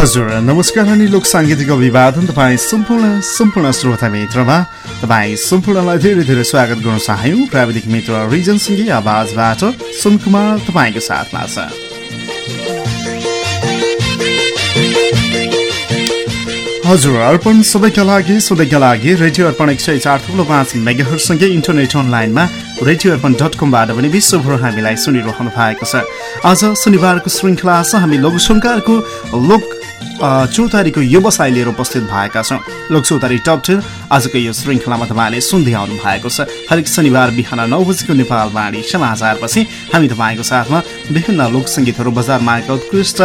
हजुर नमस्कार अनि लोक साङ्गीतिक अभिवादन तपाईँ सम्पूर्ण सम्पूर्ण श्रोता मित्रमा तपाईँ सम्पूर्णलाई धेरै धेरै स्वागत गर्न चाह्यौँ प्राविधिक मित्र रिजनसँगै आवाजबाट सुनकुमार तपाईँको साथमा छ। हजुर अर्पण सबैका लागि सधैँका लागि रेडियो अर्पण एक सय चार थुप्रो पाँच मेगाहरूसँगै इन्टरनेट अनलाइनमा रेडियो अर्पण डट कमबाट पनि विश्वभर हामीलाई सुनिरहनु भएको छ। आज शनिबारको श्रृङ्खला छ हामी लोकसङ्कारको लोक चौतारीको व्यवसाय लिएर उपस्थित भएका छौँ लोक चौतारी टप टेन। आजको यो श्रृङ्खलामा तपाईँले सुन्दै आउनु भएको छ। हरेक शनिबार बिहान नौ बजीको नेपाल वाणी समाचारपछि हामी तपाईँको साथमा विभिन्न लोकसङ्गीतहरू बजारमा आएका उत्कृष्ट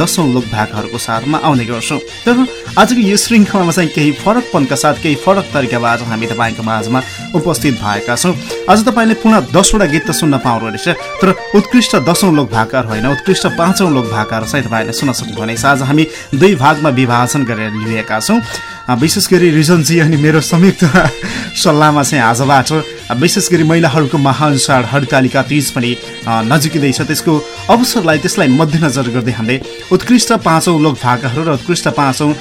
दशौँ लोक भागहरूको साथमा आउने गर्छौँ। तर आजको यो श्रृङ्खलामा चाहिँ केही फरकपनका साथ केही फरक तरिकाबाट हामी तपाईँको माझमा उपस्थित भएका छौँ। आज तपाईँले पुनः दसवटा गीत त सुन्न पाउनु रहेछ तर उत्कृष्ट दसौँ लोक भाकार होइन उत्कृष्ट पाँचौँ लोक भाकाहरू चाहिँ तपाईँले सुन्न सक्नुहुनेछ। आज हामी दुई भागमा विभाजन गरेर लिएका छौँ। विशेष गरी रिजनजी अनि मेरो संयुक्त सल्लाहमा चाहिँ आजबाट विशेष गरी महिलाहरूको महान चाड हरितालिका तिज पनि नजिकिँदैछ। त्यसको अवसरलाई त्यसलाई मध्यनजर गर्दै हामीले उत्कृष्ट पाँचौँ लोक भाकाहरू र उत्कृष्ट पाँचौँ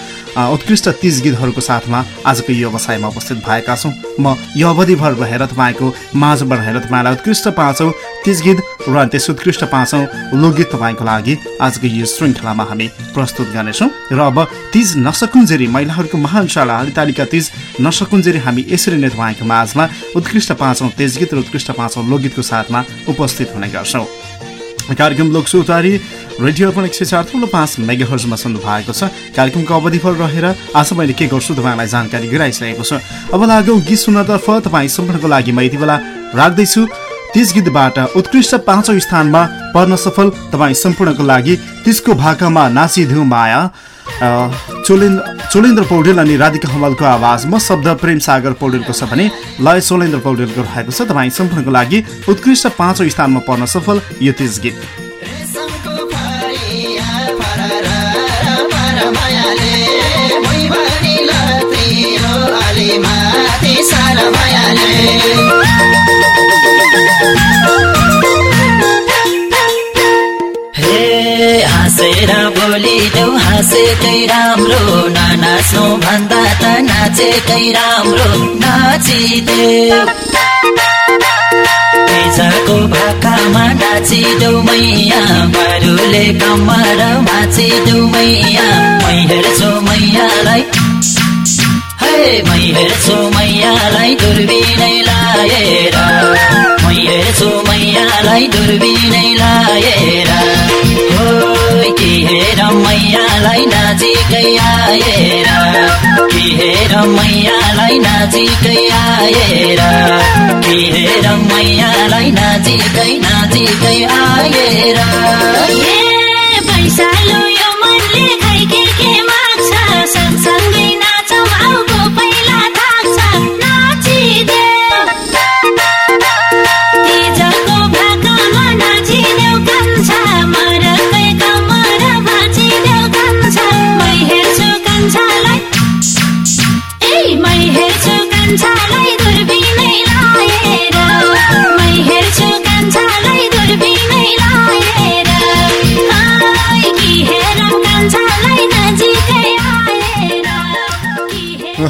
उत्कृष्ट तिज गीतहरूको साथमा आजको यो व्यवसायमा उपस्थित भएका छौँ। म यो अवधिभर रहेर तपाईँको माझबाट रहेर तपाईँलाई उत्कृष्ट पाँचौँ तिज गीत र त्यस उत्कृष्ट पाँचौँ लोकगीत तपाईँको लागि आजको यो श्रृङ्खलामा हामी प्रस्तुत गर्नेछौँ। र अब तिज नसकुन्जेरी महिलाहरूको महान शाला हरितालिका तिज नसकुन्जेरी हामी यसरी नै तपाईँको माझमा उत्कृष्ट पाँचौँ तेज गीत र उत्कृष्ट पाँचौँ लोकगीतको साथमा उपस्थित हुने गर्छौँ कार्यक्रम लोक सुतारी रेडियो अर्पण एक सय चार ठुलो पाँच मेगाहर्जमा सुन्नु भएको छ कार्यक्रमको अवधिफल रहेर आज मैले के गर्छु तपाईँलाई जानकारी गराइसकेको छु अब लागौँ गीत सुन्नतर्फ तपाईँ सम्पूर्णको लागि म यति बेला राख्दैछु तिज गीतबाट उत्कृष्ट पाँचौँ स्थानमा पर्न सफल तपाईँ सम्पूर्णको लागि तिजको भाकामा नाचिध्यौ माया चोलेन्द्र पौडेल अनि राधिका हमालको आवाज म शब्द प्रेम सागर पौडेलको छ भने लय चोलेन्द्र पौडेलको रहेको छ। तपाईँ सम्पूर्णको लागि उत्कृष्ट पाँचौँ स्थानमा पर्न सफल यो तिज गीत। हाँसेर बोलिदेऊ हाँसेकै राम्रो। नाच्नु भन्दा त नाचेकै राम्रो। नाचिदेऊ भाकामा नाचिदेऊ मैया। बारुले कम्मर नाचिदेऊ मैया। मै हेर्छु मैयालाई। है मै हेर्छु मैयालाई दुर्बिनै लाएर। मै हेर्छु मैयालाई दुर्बिनै लाएर। हेर मैयालाई नजिकै आएर कि हेर मैयालाई नजिकै आएर कि हेर मैयालाई नजिकै नजिकै आएर।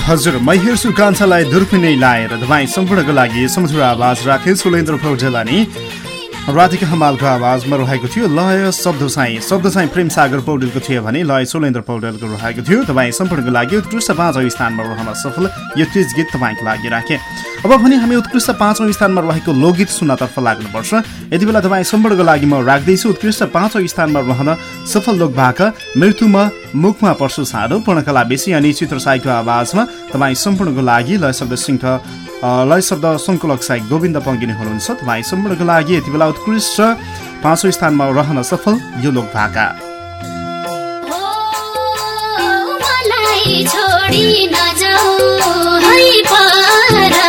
हजुर मै हेर्छु कान्छालाई दुर्पिनै लाएर तपाईँ सम्पूर्णको लागि समुद्र आवाज राखे। सुलेन्द्र पौडेल अनि राधिका हमालको आवाजमा रहेको थियो। लय शब्द चाहिँ शब्द चाहिँ प्रेम सागर पौडेलको थियो भने लय सोलेन्द्र पौडेलको रहेको थियो। तपाईँ सम्पूर्णको लागि उत्कृष्ट पाँचौँ स्थानमा रहन सफल। यो तिज गीत तपाईँको लागि राखेँ। अब भने हामी उत्कृष्ट पाँचौँ स्थानमा रहेको लोकगीत सुन्नतर्फ लाग्नुपर्छ। यति बेला तपाईँ सम्पूर्णको लागि म राख्दैछु। उत्कृष्ट पाँचौँ स्थानमा रहन सफल लोक भाका मृत्युमा मुखमा पर्छु सानो पूर्णकला बेसी अनि चित्रसाईको आवाजमा तपाईँ सम्पूर्णको लागि लय शब्द सिंह लय शब्द सङ्कुलक साई गोविन्द पङ्गिनी हुनुहुन्छ। तपाईँ सम्पूर्णको लागि यति बेला उत्कृष्ट पाँचौँ स्थानमा रहन सफल यो लोक भाका। छोडी नजाऊ है पर।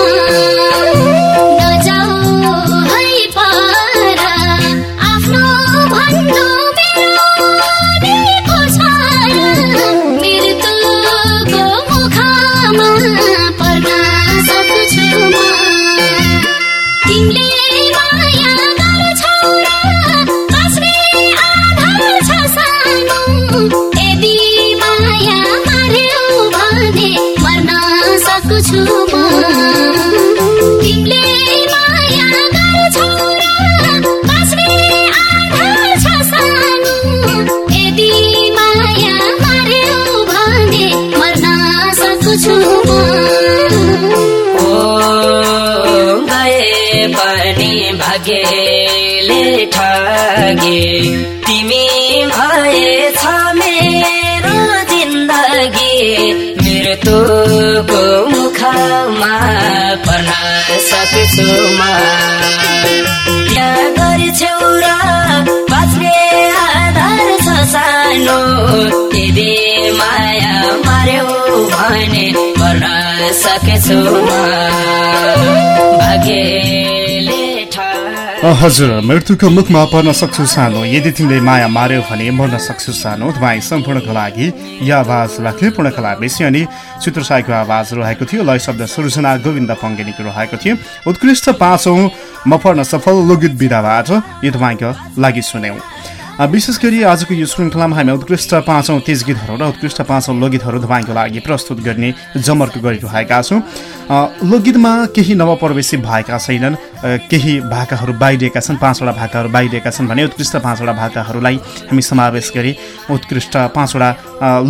पर्न सक्छु म। त्यहाँ गर्छौ र बाँच्ने आधार छ सानो? यदि माया मार्यो भने पर्न सक्छु भाग्यले हजुर मृत्युको मुखमा पर्न सक्छु सानो। यदि तिमीले माया मार्यो भने मर्न सक्छु सानो। तपाईँ सम्पूर्णको लागि यो आवाज राख्ने पूर्णकला बेसी अनि चित्रसाईको आवाज रहेको थियो। लय शब्द सृजना गोविन्द पङ्गेनीको रहेको थियो। उत्कृष्ट पाँचौँ म पढ्न सफल लोकगीत विधाबाट यो तपाईँको लागि सुन्यौँ विशेष गरी आजको यो श्रृङ्खलामा हामी उत्कृष्ट पाँचौँ तेज गीतहरू र उत्कृष्ट पाँचौँ लोकगीतहरू तपाईँको लागि प्रस्तुत गर्ने जमर्को गरिरहेका छौँ। लोकगीतमा केही नवप्रवेशी भएका छैनन्। केही भाकाहरू बाहिरिएका छन् पाँचवटा भाकाहरू बाहिरिएका छन् भने उत्कृष्ट पाँचवटा भाकाहरूलाई हामी समावेश गरी उत्कृष्ट पाँचवटा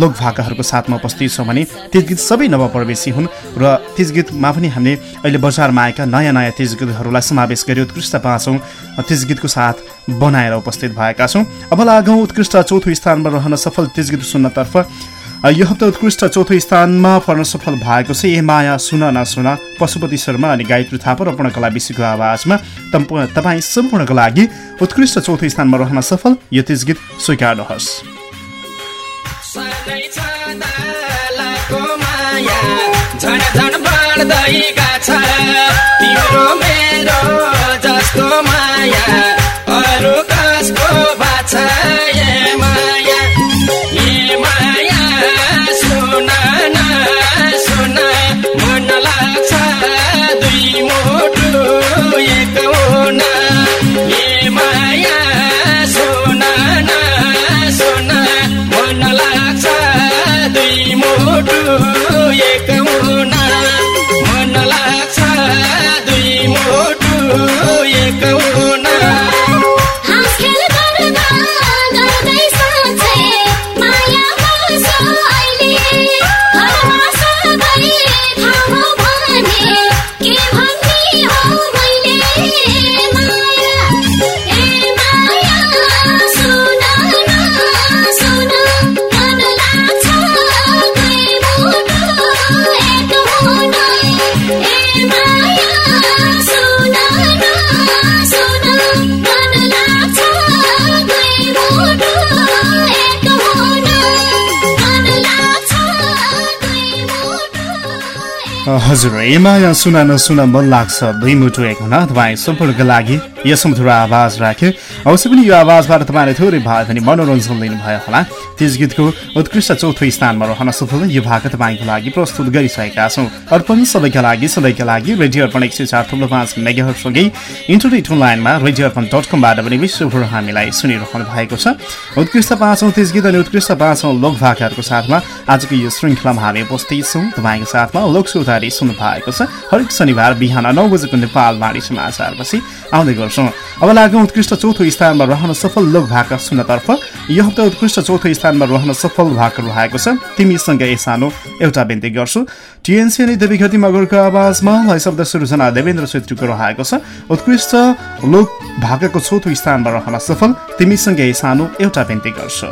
लोक भाकाहरूको साथमा उपस्थित छौँ भने तेज गीत सबै नवप्रवेशी हुन् र तेज गीतमा पनि हामीले अहिले बजारमा आएका नयाँ नयाँ तेज गीतहरूलाई समावेश गरी उत्कृष्ट पाँचौँ तेज गीतको साथ बनाएर उपस्थित भएका छौँ। अब लागौँ उत्कृष्ट चौथो स्थानमा रहन सफल तेज गीत सुन्नतर्फ। यो हप्ता उत्कृष्ट चौथो स्थानमा पर्न सफल भएको छ। ए माया सुन नसुन पशुपति शर्मा अनि गायत्री थापा र पूर्णकला विषयको आवाजमा तपाईँ सम्पूर्णको लागि उत्कृष्ट चौथो स्थानमा रहन सफल। यो तेज गीत स्वीकार्नुहोस्। हजुर ए माया सुन नसुन मन लाग्छ दुई मुटु एक हुन तपाईँ सम्पूर्णको लागि यस मधुर आवाज राख्यो। अवश्य पनि यो आवाजबाट तपाईँले थोरै भए पनि मनोरञ्जन लिनुभयो होला। त्यस गीतको उत्कृष्ट चौथो स्थानमा रहन सफल यो भाग तपाईँको लागि प्रस्तुत गरिसकेका छौँ। अर्पण सबैका लागि सबैका लागि रेडियो अर्पण एक सय चार थुप्रो पाँच मेगाहरूसँगै इन्टरनेट अनलाइनमा रेडियो अर्पण डट कमबाट पनि विश्वभर हामीलाई सुनिरहनु भएको छ। उत्कृष्ट पाँचौँ तेज गीत अनि उत्कृष्ट पाँचौँ लोक भाकाहरूको साथमा आजको यो श्रृङ्खलामा हामी उपस्थित छौँ। तपाईँको साथमा लोक सुधारी सुन्नु भएको छ। हरेक शनिबार बिहान नौ बजेको नेपाल माडी समाचारपछि आउँदै गर्छौँ। अब लागौँ उत्कृष्ट चौथो स्थानमा रहन सफल लोक भाका सुन्नतर्फ। यो हप्ता उत्कृष्ट चौथो स्थानमा रहन सफल भाका रहेको छ। तिमीसँग ए सानो एउटा बिन्ती गर्छु। टिएनसी अनि देवीघटी मगरको आवाजमा लय शब्द सृजना देवेन्द्र छेत्रीको रहेको छ। उत्कृष्ट लोक भाकाको चौथो स्थानमा रहन सफल। तिमीसँग ए सानो एउटा बिन्ती गर्छु।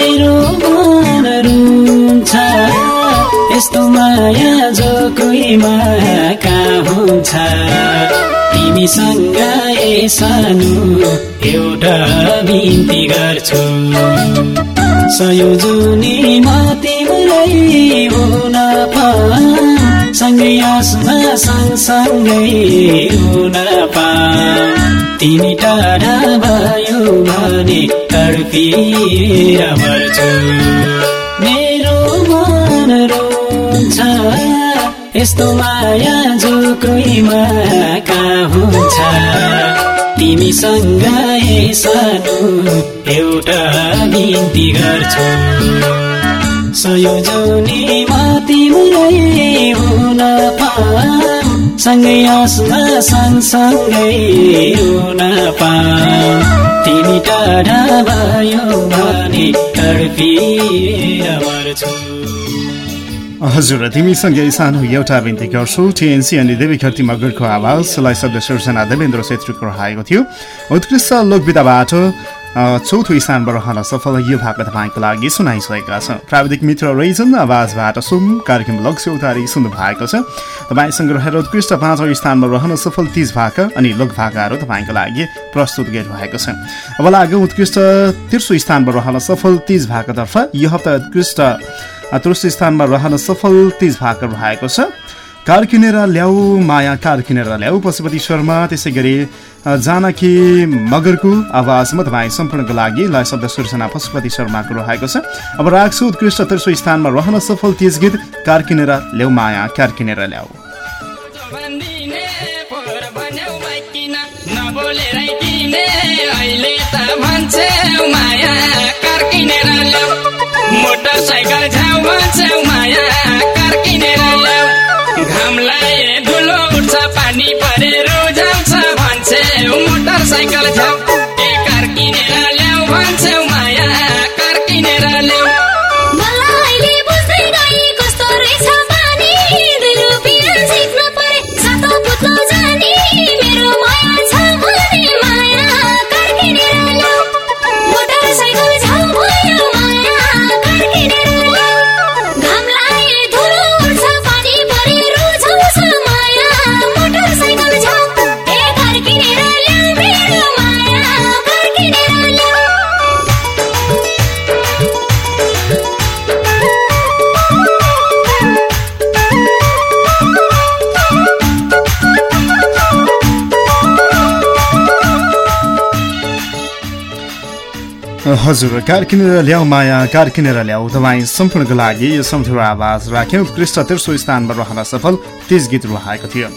मेरो मन रुन्छ। यस्तो माया जो कोहीमा कहाँ हुन्छ। तिमीसँग ए सानो एउटा बिन्ती गर्छु। सयो जुनीमा तिमीलाई हुन पा सँगै आसमा सँगसँगै हुन पा तिमी टाढा भयो भने मेरो मन रोन्छ यस्तो माया जो कोहीमा कहाँ हुन्छ। तिमीसँग सानो एउटा बिन्ती गर्छु। संयोजनीमा तिमीलाई हुन पा सँगै आसमा सँगसँगै हुन पा तिमी टाढा भयो भने मर्छु। हजुर तिमीसँगै सानो एउटा बिन्ती गर्छु। टिएनसी अनि देवी खर्ती मगरको आवाजलाई शब्द सिर्जना देवेन्द्र छेत्रीको रहेको थियो। उत्कृष्ट लोकविधाबाट चौथो स्थानमा रहन सफल यो भाग तपाईँको लागि सुनाइसकेका छ प्राविधिक मित्र रेजन आवाजबाट सुन कार्यक्रम लक्ष्य उतारी सुन्नु भएको छ। तपाईँसँग रहेर उत्कृष्ट पाँचौँ स्थानमा रहन सफल तिज भाग अनि लोक भाकाहरू तपाईँको लागि प्रस्तुत गरिरहेको छ। अब लाग्यो उत्कृष्ट तेर्सो स्थानमा रहन सफल तिज भाकातर्फ यो हप्ता उत्कृष्ट तेस्रो स्थानमा रहन सफल तिज भाग रहेको छ। कार किनेर ल्याऊ माया कार किनेर ल्याऊ पशुपति शर्मा त्यसै गरी जानकी मगरको आवाजमा तपाईँ सम्पूर्णको लागि लय शब्द सूचना पशुपति शर्माको रहेको छ। अब राख्छु उत्कृष्ट तेस्रो स्थानमा रहन सफल तिज गीत कार किनेर ल्याऊ। माया कार किनेर ल्याऊ। मोटरसाइकल झ्याउ माया कार किनेर ल्याऊ। घाम लाए धुलो उठ्छ पानी परे रोजाउँछ भन्छौ मोटरसाइकल ए कार किनेर ल्याऊ भन्छौ हजुर कार किनेर ल्याउ माया कार किनेर ल्याउ तपाईँ सम्पूर्णको लागि यो सम्झौरा आवाज राख्यौँ। उत्कृष्ट तेर्सो स्थानमा रहन सफल। तेज गीत रहेको थियो।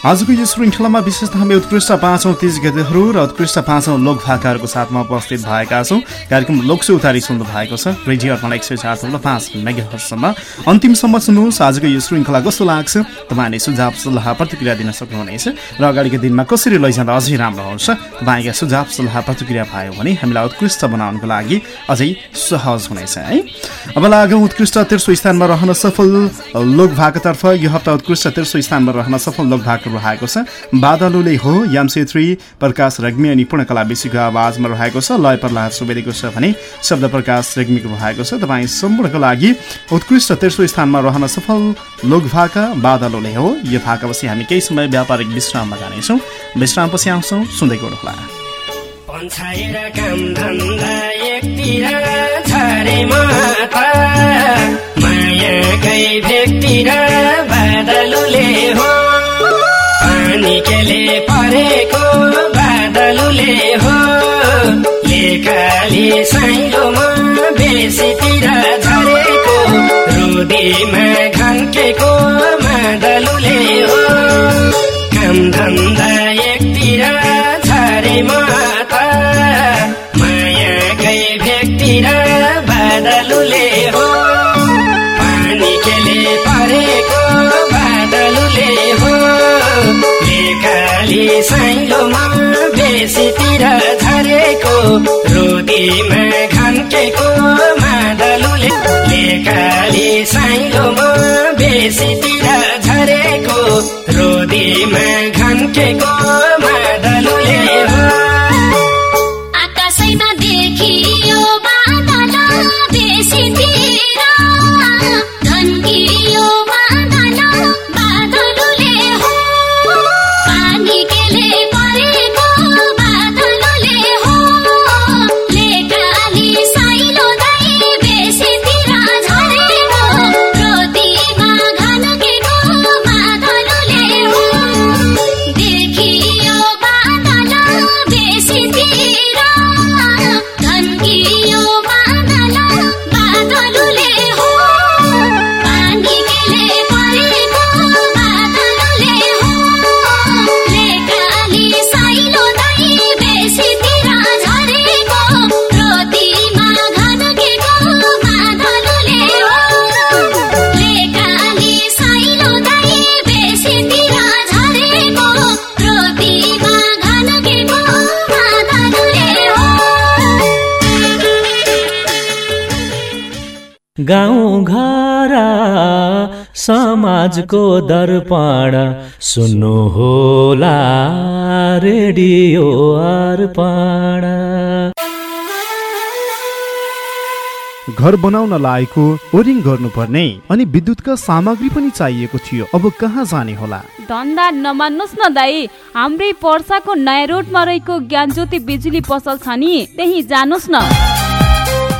आजको यो श्रृङ्खलामा विशेषतः हामी उत्कृष्ट पाँचौँ तिज गीतहरू र उत्कृष्ट पाँचौँ लोक भाकाहरूको साथमा उपस्थित भएका छौँ। कार्यक्रम लोकसे उतारी सुन्नु भएको छ। रेडियो अर्पण एक सय चार पाँच मेगाहरसम्म अन्तिमसम्म सुन्नुहोस्। आजको यो श्रृङ्खला कस्तो लाग्छ? तपाईँले सुझाव सल्लाह प्रतिक्रिया दिन सक्नुहुनेछ र अगाडिको दिनमा कसरी लैजाँदा अझै राम्रो हुन्छ? तपाईँका सुझाव सल्लाह प्रतिक्रिया पायो भने हामीलाई उत्कृष्ट बनाउनको लागि अझै सहज हुनेछ है? अब लागौँ उत्कृष्ट तेर्सो स्थानमा रहन सफल लोक भाकातर्फ यो हप्ता उत्कृष्ट तेर्सो स्थानमा रहन सफल लोक भाका रहेको छ। बादलुले हो याम छेत्री प्रकाश रेग्मी अनि पूर्णकला बेसीको आवाजमा रहेको छ। लय प्रहलाद सुवेदीको छ भने शब्द प्रकाश रेग्मीको रहेको छ। तपाईँ सम्पूर्णको लागि उत्कृष्ट तेर्सो स्थानमा रहन सफल लोक भाका बादलुले हो। यो भाकापछि हामी केही समय व्यापारिक विश्राममा जानेछौँ। विश्रामपछि आउँछौँ। सुन्दै गर्नुहोला। मायाकै बादलुले हो। पानी केले परेको बादलुले हो। लेकाली साइलोमा बेसीतिर झरेको रुदीमा घन्केको मादलुले हो। काम धन्दा साइलोमा बेसीतिर झरेको रोदीमा घन्केको मादलुले लेकाली साइलोमा बेसीतिर झरेको रोदीमा घन्केको मादलुले समाजको दर्पण। सुन्नु होला रेडियो अर्पण। घर बनाउन लागेको ओरिङ गर्नुपर्ने अनि विद्युतका सामग्री पनि चाहिएको थियो। अब कहाँ जाने होला? धन्दा नमान्नुहोस् न दाई हाम्रै पर्साको नयाँ रोडमा रहेको ज्ञानज्योति बिजुली पसल छ नि त्यही जानुहोस् न।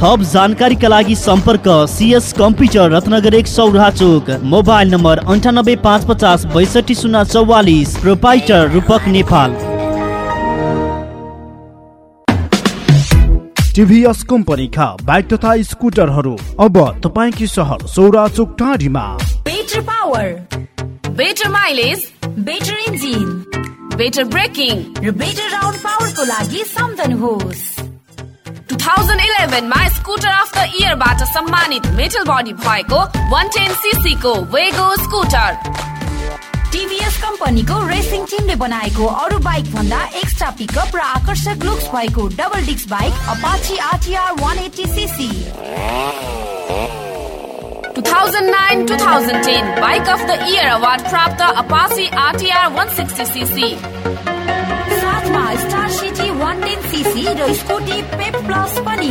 थप जानकारीका लागि सम्पर्क सिएस कम्प्युटर रत्नगर एक सौराहा चोक मोबाइल नम्बर अन्ठानब्बे पाँच पचास बैसठी शून्य चौवालिस। प्रोपाइटर रूपक नेपाल। टिभीएस कम्पनीका बाइक तथा स्कुटरहरू। अब तपाईँकी सहर सौरा चोक टाढीमा। Better power better mileage better engine better braking र बेटर राउन्ड पावरको लागि सम्झनुहोस्। 2011 मा स्कुटर अफ द इयरबाट सम्मानित मेटल बडी भएको 110 सीसी को वेगो स्कुटर टिभीएस कम्पनीको रेसिङ टिमले बनाएको अरू बाइक भन्दा एक्स्ट्रा पिकअप र आकर्षक लुक्स भएको double disc bike Apache RTR 180 CC 2009-2010 bike of the year award प्राप्त अपाची आरटीआर 160 सीसी साथमा स्टार सिटी 110 सीसी र स्कुटी पेप प्लस पनि।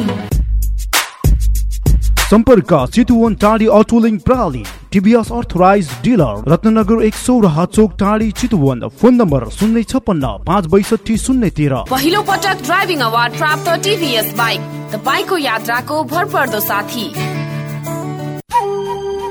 सम्पर्क चितुवन टाढी अटोलिङ प्रणाली टिभीएस अर्थराइज डिलर रत्नगर एक सौराहा चोक टाढी चितुवन फोन नम्बर शून्य छपन्न पाँच बैसठी शून्य तेह्र। पहिलो पटक ड्राइभिङ अवार्ड प्राप्त टिभीएस बाइक। तपाईँको यात्राको भरपर्दो साथी।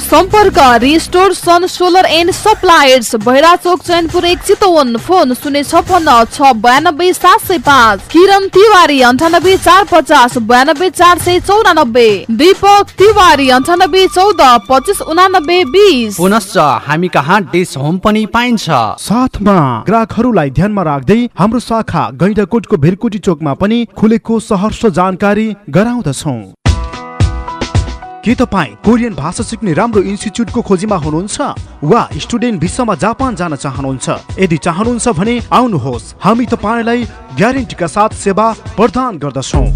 सम्पर्क restore sun solar and suppliers भैरा चोक चैनपुर एक चितवन फोन शून्य छपन्न छ बयानब्बे सात सय पाँच किरण तिवारी अन्ठानब्बे चार पचास बयानब्बे चार सय चौरानब्बे दीपक तिवारी अन्ठानब्बे चौध पच्चिस उनानब्बे बिस। पुनश्च हामी कहाँ डिस होम पनि पाइन्छ। साथमा ग्राहकहरूलाई ध्यानमा राख्दै हाम्रो शाखा गैंडाकोटको भिरकुटी चोकमा पनि खुलेको सहर्ष जानकारी गराउँदछौ। के तपाईँ कोरियन भाषा सिक्ने राम्रो इन्स्टिच्युटको खोजीमा हुनुहुन्छ? वा स्टुडेन्ट भिसामा जापान जान चाहनुहुन्छ? यदि चाहनुहुन्छ भने आउनुहोस्। हामी तपाईँलाई ग्यारेन्टीका साथ सेवा प्रदान गर्दछौँ।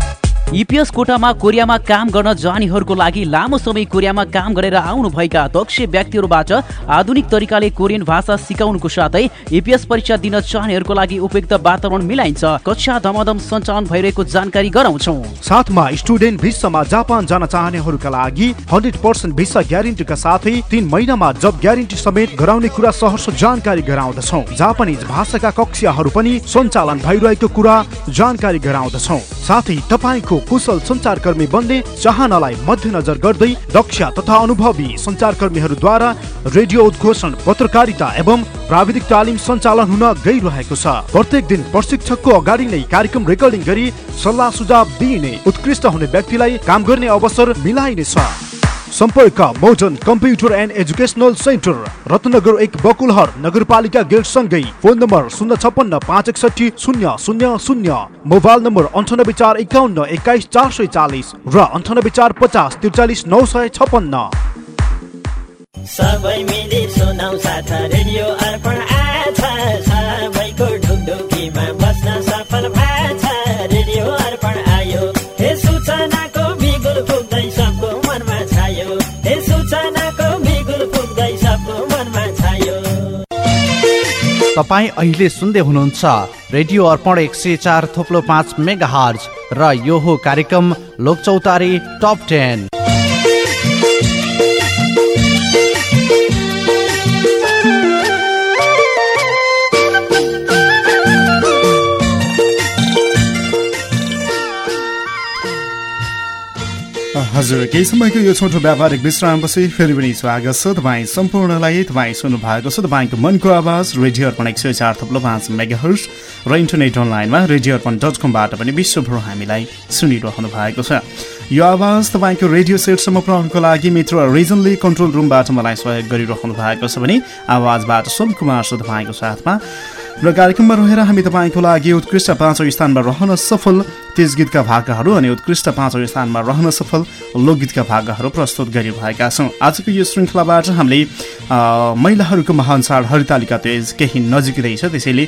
इपिएस कोटामा कोरियामा काम गर्न जानेहरूको लागि लामो समय कोरियामा काम गरेर आउनुभएका दक्ष व्यक्तिहरूबाट आधुनिक तरिकाले कोरियन भाषा सिकाउनुको साथै इपिएस परीक्षा दिन चाहनेहरूको लागि उपयुक्त वातावरण मिलाइन्छ। कक्षा धमाधम सञ्चालन भइरहेको जानकारी गराउँछौ। साथमा स्टुडेन्ट भिसामा जापान जान चाहनेहरूका लागि हन्ड्रेड पर्सेन्ट भिसा ग्यारेन्टीका साथै तिन महिनामा जब ग्यारेन्टी समेत गराउने कुरा सहर्ष जानकारी गराउँदछौ। जापानिज भाषाका कक्षाहरू पनि सञ्चालन भइरहेको कुरा जानकारी गराउँदछौ। साथै तपाईँको कुशल सञ्चारकर्मी बन्ने चाहनालाई मध्यनजर गर्दै दक्ष तथा अनुभवी सञ्चारकर्मीहरूद्वारा रेडियो उद्घोषण पत्रकारिता एवं प्राविधिक तालिम सञ्चालन हुन गइरहेको छ। प्रत्येक दिन प्रशिक्षकको अगाडि नै कार्यक्रम रेकर्डिङ गरी सल्लाह सुझाव दिइने उत्कृष्ट हुने व्यक्तिलाई काम गर्ने अवसर मिलाइनेछ। सम्पर्क modern computer and educational centre Ratnanagar एक बकुलहर नगरपालिका गेट सँगै फोन नम्बर शून्य छप्पन्न पाँच एकसठी शून्य शून्य शून्य मोबाइल नम्बर अन्ठानब्बे चार एकाउन्न एक्काइस चार सय चालिस र अन्ठानब्बे चार पचास त्रिचालिस नौ सय छप्पन्न। तपाईँ अहिले सुन्दै हुनुहुन्छ रेडियो अर्पण एक सय चार थोप्लो पाँच मेगा हर्ज र यो हो कार्यक्रम लोकचौतारी टप टेन। हजुर केही समयको यो छोटो व्यापारिक विश्रामपछि फेरि पनि स्वागत छ तपाईँ सम्पूर्णलाई। तपाईँ सुन्नु भएको छ तपाईँको मनको आवाज रेडियो अर्पण एक सय चार थप्लो पाँच मेगाहर्स र इन्टरनेट अनलाइनमा रेडियो अर्पण डट कमबाट पनि विश्वभर हामीलाई सुनिरहनु भएको छ। यो आवाज तपाईँको रेडियो सेटसम्म पुऱ्याउनुको लागि मित्र रिजनली कन्ट्रोल रुमबाट मलाई सहयोग गरिरहनु भएको छ भने आवाजबाट सोम कुमार छ तपाईँको साथमा। र कार्यक्रममा रहेर हामी तपाईँको लागि उत्कृष्ट पाँचौँ स्थानमा रहन सफल तेज गीतका भाकाहरू अनि उत्कृष्ट पाँचौँ स्थानमा रहन सफल लोकगीतका भाकाहरू प्रस्तुत गरिरहेका छौँ। आजको यो श्रृङ्खलाबाट हामीले महिलाहरूको महान हरितालिका तेज केही नजिकै छ त्यसैले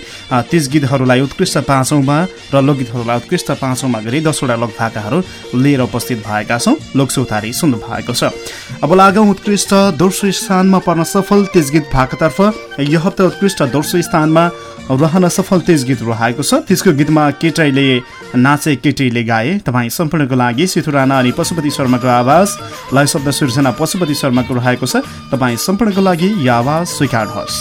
तेज गीतहरूलाई उत्कृष्ट पाँचौँमा र लोकगीतहरूलाई उत्कृष्ट पाँचौँमा गरी दसवटा लोक भाकाहरू लिएर उपस्थित भएका छौँ। लोकसौतारी सुन्नु भएको छ। अब लागौँ उत्कृष्ट दोस्रो स्थानमा पर्न सफल तेज गीत भाकातर्फ। यो हप्ता उत्कृष्ट दोस्रो स्थानमा रहन सफल तेज गीत रहेको छ। त्यसको गीतमा केटाइले नाचे केटीले गाए। तपाईँ सम्पूर्णको लागि सिथु राणा अनि पशुपति शर्माको आवाज लय शब्द सृजना पशुपति शर्माको रहेको छ। तपाईँ सम्पूर्णको लागि यो आवाज स्वीकार्नुहोस्।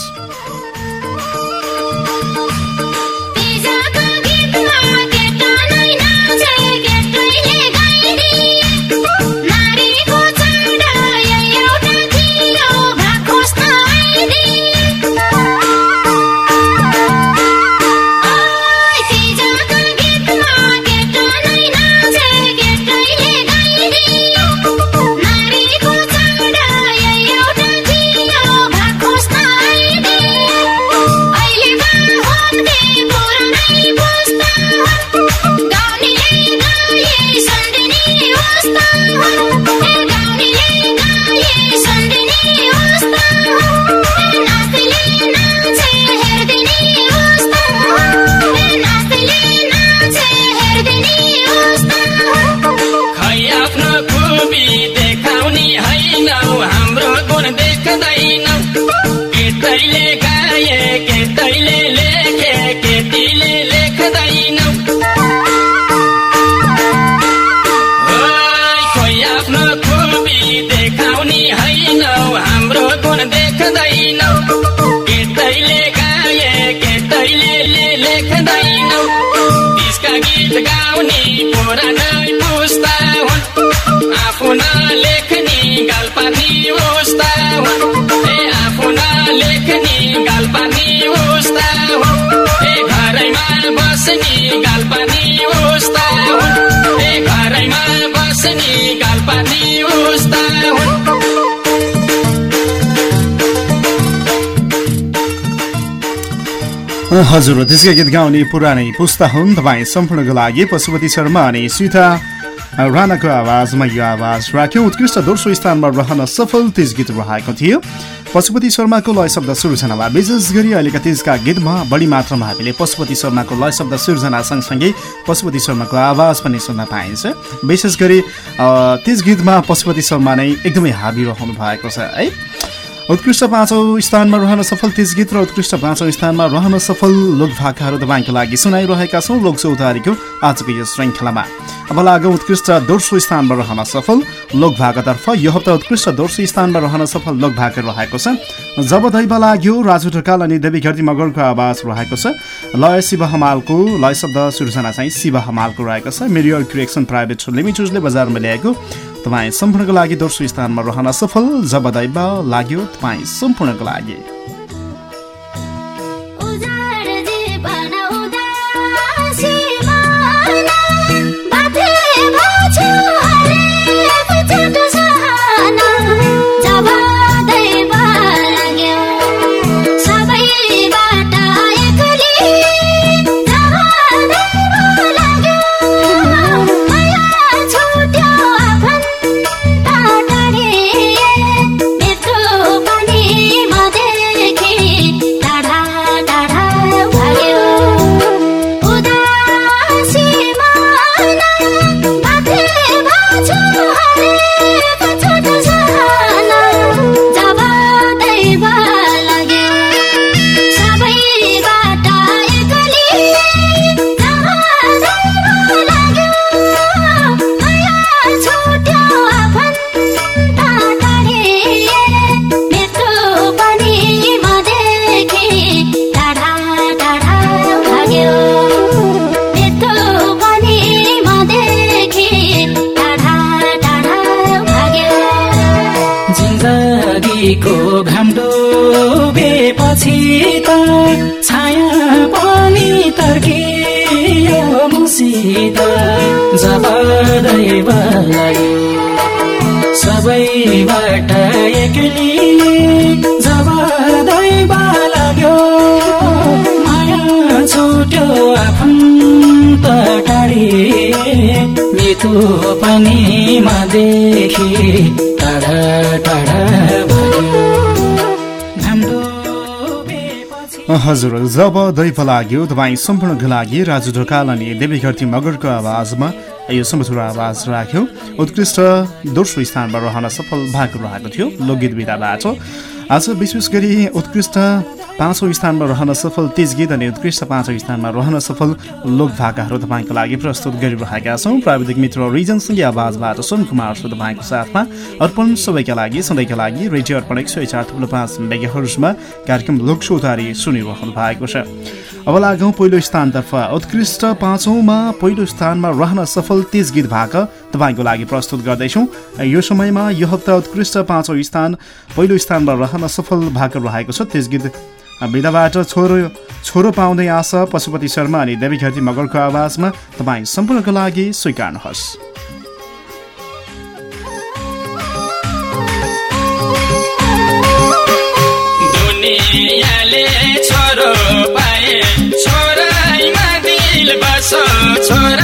उस्ता घरैमा उस्ता हजुर त्यसकै गीत गाउने पुरानै पुस्ता हुन्। तपाईँ सम्पूर्णको लागि पशुपति शर्मा अनि सीता राणाको आवाजमा यो आवाज राख्यो। उत्कृष्ट दोस्रो स्थानमा रहन सफल तेज गीत रहेको थियो। पशुपति शर्माको लय शब्द सृजनामा विशेष गरी अहिलेका तिजका गीतमा बढी मात्रामा हामीले पशुपति शर्माको लय शब्द सृजना सँगसँगै पशुपति शर्माको आवाज पनि सुन्न पाइन्छ। विशेष गरी तिज गीतमा पशुपति शर्मा नै एकदमै हाबी रहनु भएको छ है। उत्कृष्ट पाँचौँ स्थानमा रहन सफल तिज गीत र उत्कृष्ट पाँचौँ स्थानमा रहन सफल लोकभाकाहरू तपाईँको लागि सुनाइरहेका छौँ लोक चौतारीको आजको यो श्रृङ्खलामा अब लागौँ उत्कृष्ट दोस्रो स्थानमा रहन सफल लोकभाकातर्फ। यो हप्ता उत्कृष्ट दोस्रो स्थानमा रहन सफल लोकभाका रहेको छ। जब दैव लाग्यो राजु ढकाल अनि देवी घरती मगरको आवाज रहेको छ। लय शिव हमालको लय शब्द सृजना चाहिँ शिव हमालको रहेको छ। मेरियर क्रिएक्सन प्राइभेट लिमिटेडले बजारमा ल्याएको तपाईँ सम्पूर्णको लागि दोस्रो स्थानमा रहन सफल जब दैव लाग्यो तपाईँ सम्पूर्णको लागि। घाम हजुर जब दैव लाग्यो तपाईँ सम्पूर्णको लागि राजु ढोकाल अनि देवी घरती मगरको आवाजमा यो सुमधुर आवाज राख्यो। उत्कृष्ट दोस्रो स्थानमा रहन सफल भाग रहेको थियो। लोकगीत विधाबाट आज विशेष गरी उत्कृष्ट पाँचौँ स्थानमा रहन सफल तेज गीत अनि उत्कृष्ट पाँचौँ स्थानमा रहन सफल लोकभाकाहरू तपाईँको लागि प्रस्तुत गरिरहेका छौँ। प्राविधिक मित्र रिजनसँगै आवाजबाट सोम कुमार छु तपाईँको साथमा। अर्पण सबैका लागि सधैँका लागि रेडियो अर्पण एक सय चार थुप्रो पाँच मेगाहरुजमा कार्यक्रम लोकसौतारी सुनिरहनु भएको छ। अब लागौँ पहिलो स्थानतर्फ। उत्कृष्ट पाँचौँमा पहिलो स्थानमा रहन सफल तेज गीत भाका तपाईँको लागि प्रस्तुत गर्दैछौँ। यो समयमा यो हप्ता उत्कृष्ट पाँचौँ स्थान पहिलो स्थानमा रहन सफल भाका रहेको छ तेज गीत विधाबाट छोरो छोरो पाउँदै आशा पशुपति शर्मा अनि देवी घरती मगरको आवाजमा तपाईँ सम्पूर्णको लागि स्वीकार्नुहोस्। दुनियाँले छोरो पाए छोराइमा दिल बसो छोरी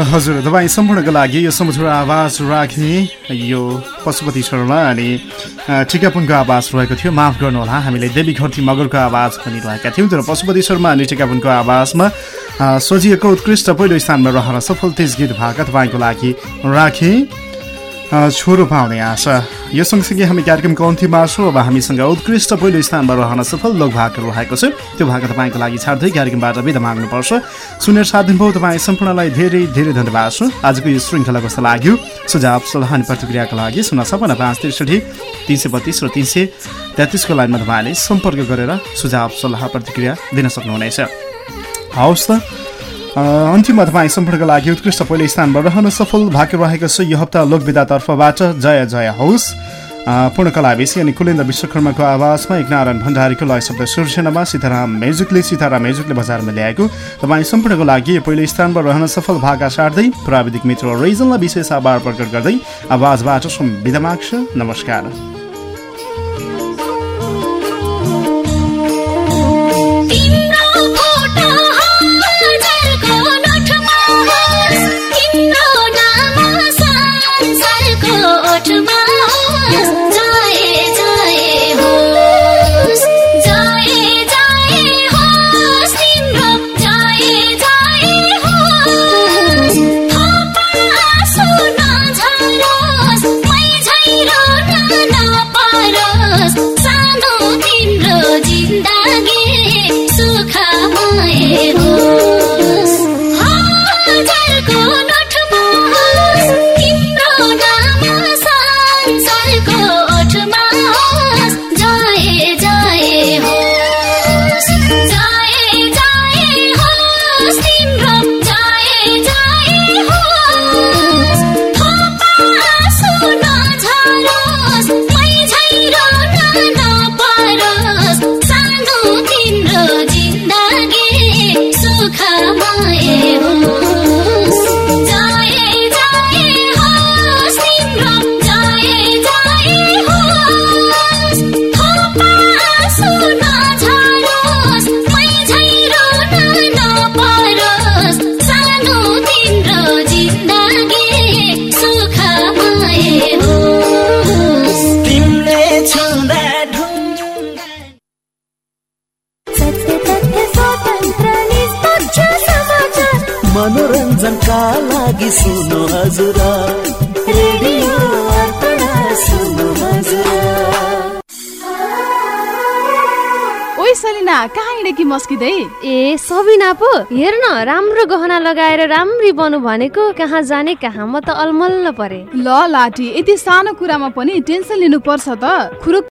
हजुर तपाईँ सम्पूर्णको लागि यो समुद्र आवाज राख्ने यो पशुपति शर्मा अनि टिकापुनको आवाज रहेको थियो। माफ गर्नुहोला हामीले देवी घरती मगरको आवाज पनि रहेका थियौँ तर पशुपति शर्मा अनि टिकापुनको आवाजमा सजिएको उत्कृष्ट पहिलो स्थानमा रहन सफल तेज गीत भाका तपाईँको लागि राखेँ। छोरो पाउने आशा। यो सँगसँगै हामी कार्यक्रमको अन्तिममा छौँ अब हामीसँग उत्कृष्ट पहिलो स्थानमा रहन सफल लोक भागहरू रहेको छ। त्यो भाग तपाईँको लागि छाड्दै कार्यक्रमबाट बिदा माग्नुपर्छ। सुनेर साथ दिनुभयो तपाईँ सम्पूर्णलाई धेरै धेरै धन्यवाद छ आजको यो श्रृङ्खला कस्तो लाग्यो? सुझाव सल्लाह अनि प्रतिक्रियाका लागि शून्य छपन्न पाँच त्रिसठी तिन सय बत्तिस र तिन सय तेत्तिसको लाइनमा तपाईँले सम्पर्क गरेर सुझाव सल्लाह प्रतिक्रिया दिन सक्नुहुनेछ। हवस् त। अन्तिममा तपाईँ सम्पर्कका लागि उत्कृष्ट पहिलो स्थानमा रहन सफल भाग्य रहेको छ। यो हप्ता लोकविदातर्फबाट जय जय होस्। पूर्णकला बेसी अनि कुलेन्द्र विश्वकर्माको आवाजमा एकनारायण भण्डारीको लय शब्द सूर्यसेनामा सीताराम मेजुकले सीताराम मेजुकले बजारमा ल्याएको। तपाईँ सम्पूर्णको लागि पहिलो स्थानमा रहन सफल भागा सार्दै प्राविधिक मित्र रिजनलाई विशेष आभार प्रकट गर्दै आवाजबाट माग्छ। नमस्कार। मस्किँदै। ए सबिना पो हेर न राम्रो गहना लगाएर राम्री बनु भनेको कहाँ जाने कहाँ म त अलमल्ल परे। ल लाठी यति सानो कुरामा पनि टेन्सन लिनु पर्छ त। खुरुक